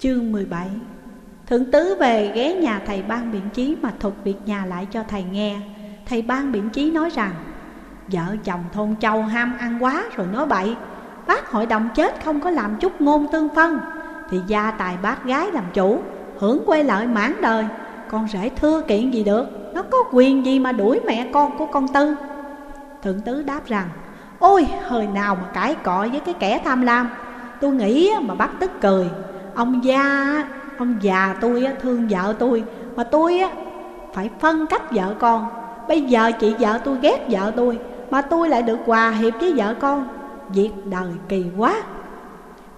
Chương 17 Thượng tứ về ghé nhà thầy ban biện chí mà thuật việc nhà lại cho thầy nghe. Thầy ban biện chí nói rằng, Vợ chồng thôn châu ham ăn quá rồi nói bậy. Bác hội đồng chết không có làm chút ngôn tương phân, Thì gia tài bác gái làm chủ, Hưởng quê lợi mãn đời. Con rể thưa kiện gì được, Nó có quyền gì mà đuổi mẹ con của con Tư? Thượng tứ đáp rằng, Ôi hồi nào mà cãi cọ với cái kẻ tham lam. Tôi nghĩ mà bác tức cười. Ông gia, ông già tôi thương vợ tôi. Mà tôi phải phân cách vợ con. Bây giờ chị vợ tôi ghét vợ tôi Mà tôi lại được hòa hiệp với vợ con. Việc đời kỳ quá.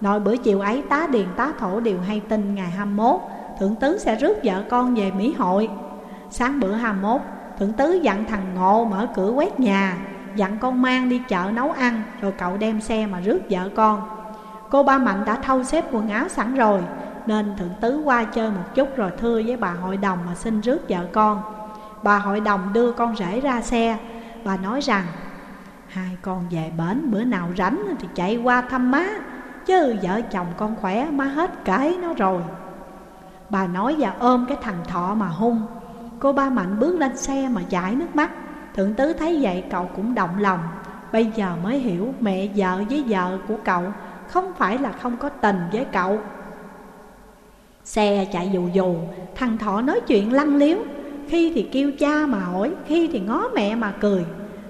Nội bữa chiều ấy tá điền tá thổ đều hay tin ngày 21 Thượng tứ sẽ rước vợ con về Mỹ hội. Sáng bữa 21 Thượng tứ dặn thằng Ngộ mở cửa quét nhà Dặn con mang đi chợ nấu ăn Rồi cậu đem xe mà rước vợ con. Cô ba Mạnh đã thâu xếp quần áo sẵn rồi, Nên thượng tứ qua chơi một chút Rồi thưa với bà hội đồng mà xin rước vợ con. Bà hội đồng đưa con rể ra xe Bà nói rằng, Hai con về bến, bữa nào rảnh thì chạy qua thăm má, Chứ vợ chồng con khỏe má hết cãi nó rồi. Bà nói và ôm cái thằng thọ mà hung. Cô ba Mạnh bước lên xe mà chảy nước mắt. Thượng tứ thấy vậy, cậu cũng động lòng. Bây giờ mới hiểu mẹ vợ với vợ của cậu không phải là không có tình với cậu. Xe chạy dù dù, Thằng Thọ nói chuyện lăng liếu. Khi thì kêu cha mà hỏi, Khi thì ngó mẹ mà cười.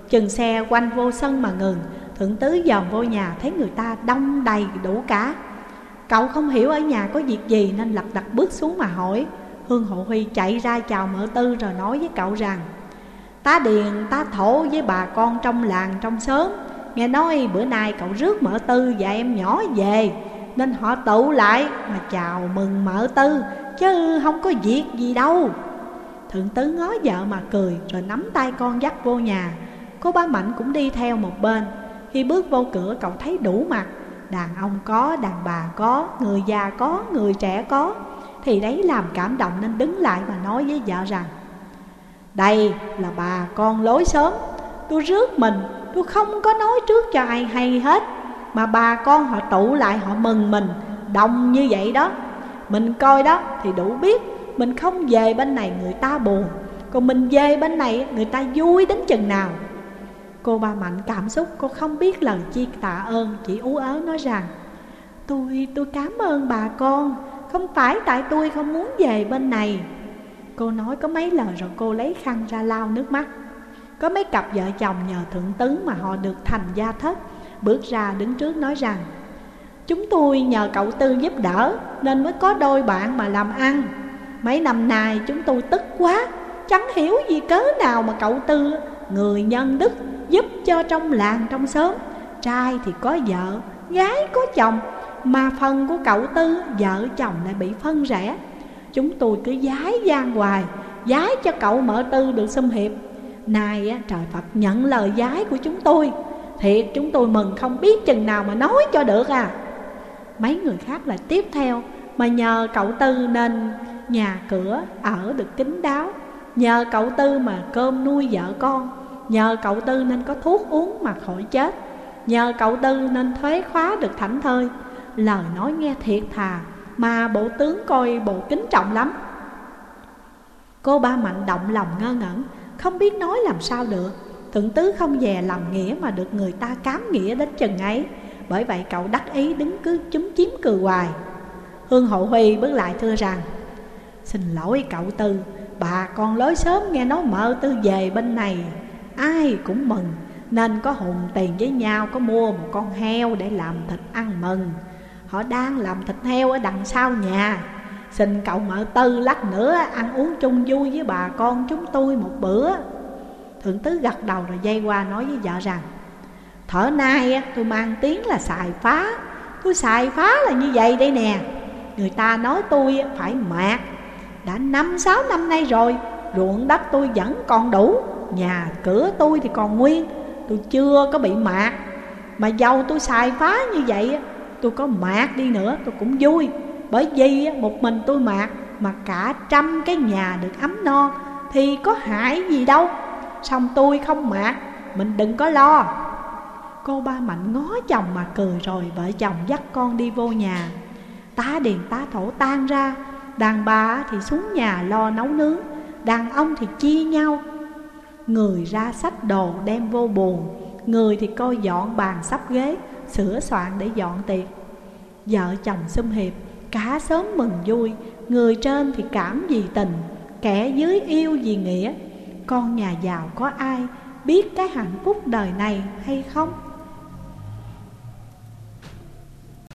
Chừng xe quanh vô sân mà ngừng, Thượng tứ dòm vô nhà thấy người ta đông đầy đủ cả. Cậu không hiểu ở nhà có việc gì Nên lật đặt bước xuống mà hỏi. Hương Hộ Huy chạy ra chào mở tư Rồi nói với cậu rằng Tá điền tá thổ với bà con trong làng trong xóm. Nghe nói bữa nay cậu rước mợ tư và em nhỏ về Nên họ tụ lại mà chào mừng mợ tư Chứ không có việc gì đâu. Thượng tứ ngó vợ mà cười Rồi nắm tay con dắt vô nhà. Cô ba Mạnh cũng đi theo một bên. Khi bước vô cửa cậu thấy đủ mặt. Đàn ông có, đàn bà có, người già có, người trẻ có. Thì đấy làm cảm động nên đứng lại và nói với vợ rằng đây là bà con lối sớm. Tôi rước mình Tôi không có nói trước cho ai hay hết Mà bà con họ tụ lại họ mừng mình Đông như vậy đó. Mình coi đó thì đủ biết Mình không về bên này người ta buồn Còn mình về bên này người ta vui đến chừng nào. Cô ba Mạnh cảm xúc cô không biết lời chi tạ ơn Chỉ ú ớ nói rằng Tôi, tôi cảm ơn bà con Không phải tại tôi không muốn về bên này. Cô nói có mấy lời rồi cô lấy khăn ra lau nước mắt. Có mấy cặp vợ chồng nhờ thượng tấn mà họ được thành gia thất. Bước ra đứng trước nói rằng Chúng tôi nhờ cậu Tư giúp đỡ Nên mới có đôi bạn mà làm ăn. Mấy năm nay chúng tôi tức quá Chẳng hiểu gì cớ nào mà cậu Tư Người nhân đức giúp cho trong làng trong xóm. Trai thì có vợ, gái có chồng Mà phần của cậu Tư vợ chồng lại bị phân rẽ. Chúng tôi cứ giái gian hoài Giái cho cậu mở tư được xâm hiệp. Nay trời Phật, nhận lời giái của chúng tôi. Thiệt, chúng tôi mừng không biết chừng nào mà nói cho được à. Mấy người khác lại tiếp theo, Mà nhờ cậu Tư nên nhà cửa ở được kín đáo. Nhờ cậu Tư mà cơm nuôi vợ con. Nhờ cậu Tư nên có thuốc uống mà khỏi chết. Nhờ cậu Tư nên thuế khóa được thảnh thơi. Lời nói nghe thiệt thà, mà bộ tướng coi bộ kính trọng lắm. Cô ba mạnh động lòng ngơ ngẩn không biết nói làm sao được. Thượng tứ không về làm nghĩa mà được người ta cám nghĩa đến chừng ấy. Bởi vậy cậu đắc ý đứng cứ chúm chiếm cười hoài. Hương Hậu Huy bước lại thưa rằng, Xin lỗi cậu Tư, Bà con lối sớm nghe nói mợ Tư về bên này. Ai cũng mừng, Nên có hùng tiền với nhau Có mua một con heo để làm thịt ăn mừng. Họ đang làm thịt heo ở đằng sau nhà. Xin cậu mợ tư lát nữa, ăn uống chung vui với bà con chúng tôi một bữa. Thượng tứ gật đầu rồi dây qua nói với vợ rằng, Thở nay tôi mang tiếng là xài phá. Tôi xài phá là như vậy đây nè. Người ta nói tôi phải mạt. Đã năm, sáu năm nay rồi, Ruộng đất tôi vẫn còn đủ. Nhà cửa tôi thì còn nguyên. Tôi chưa có bị mạt. Mà dầu tôi xài phá như vậy Tôi có mạt đi nữa, tôi cũng vui. Bởi vì một mình tôi mạt Mà cả trăm cái nhà được ấm no, Thì có hại gì đâu. Xong tôi không mạt Mình đừng có lo. Cô ba Mạnh ngó chồng mà cười rồi Vợ chồng dắt con đi vô nhà. Tá điền, tá thổ tan ra. Đàn bà thì xuống nhà lo nấu nướng. Đàn ông thì chia nhau. Người ra sách đồ đem vô buồn. Người thì coi dọn bàn sắp ghế, Sửa soạn để dọn tiệc. Vợ chồng xung hiệp Cả sớm mừng vui, Người trên thì cảm vì tình, Kẻ dưới yêu vì nghĩa Con nhà giàu có ai, biết cái hạnh phúc đời này hay không?